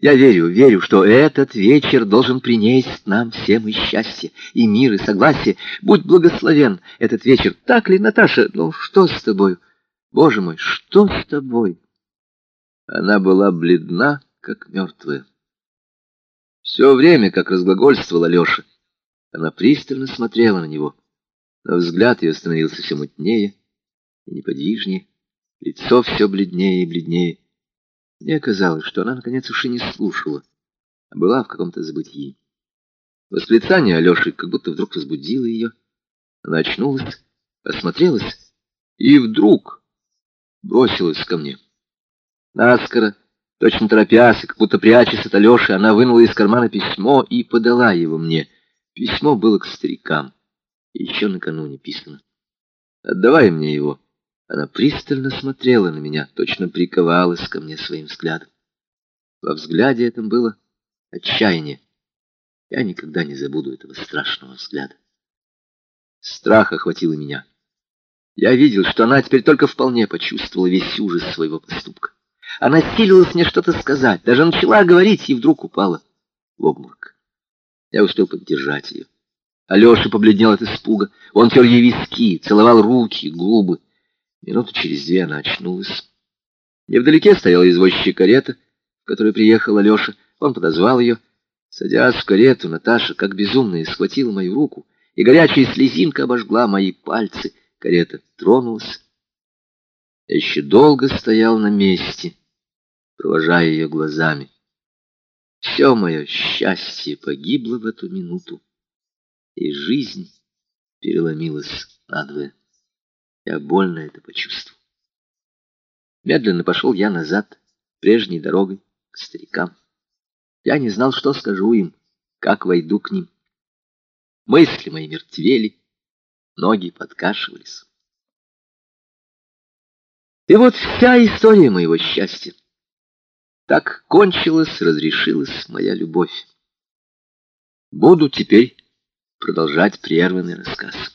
Я верю, верю, что этот вечер должен принести нам всем и счастье, и мир, и согласие. Будь благословен этот вечер. Так ли, Наташа? Ну, что с тобой? Боже мой, что с тобой? Она была бледна, как мертвая. Все время, как разглагольствовала Леша, она пристально смотрела на него, но взгляд ее становился все мутнее и неподвижнее, лицо все бледнее и бледнее. Мне казалось, что она, наконец, уж и не слушала, а была в каком-то забытии. Восклицание Алеши как будто вдруг возбудило ее. Она очнулась, осмотрелась и вдруг бросилась ко мне. Наскоро, точно торопясь, как будто прячась от Алеши, она вынула из кармана письмо и подала его мне. Письмо было к старикам, еще накануне писано. «Отдавай мне его». Она пристально смотрела на меня, точно приковалась ко мне своим взглядом. Во взгляде этом было отчаяние. Я никогда не забуду этого страшного взгляда. Страх охватил меня. Я видел, что она теперь только вполне почувствовала весь ужас своего поступка. Она силилась мне что-то сказать, даже начала говорить и вдруг упала в обморок. Я успел поддержать ее. Алеша побледнел от испуга. Он тер ей виски, целовал руки, губы. Минуту через две она очнулась. Невдалеке стояла извозчая карета, в которой приехал Алеша. Он подозвал ее. Садясь в карету, Наташа, как безумная, схватила мою руку, и горячая слезинка обожгла мои пальцы. Карета тронулась. Я еще долго стоял на месте, провожая ее глазами. Все мое счастье погибло в эту минуту, и жизнь переломилась надвое. Я больно это почувствовал. Медленно пошел я назад, прежней дорогой, к старикам. Я не знал, что скажу им, как войду к ним. Мысли мои мертвели, ноги подкашивались. И вот вся история моего счастья. Так кончилась, разрешилась моя любовь. Буду теперь продолжать прерванный рассказ.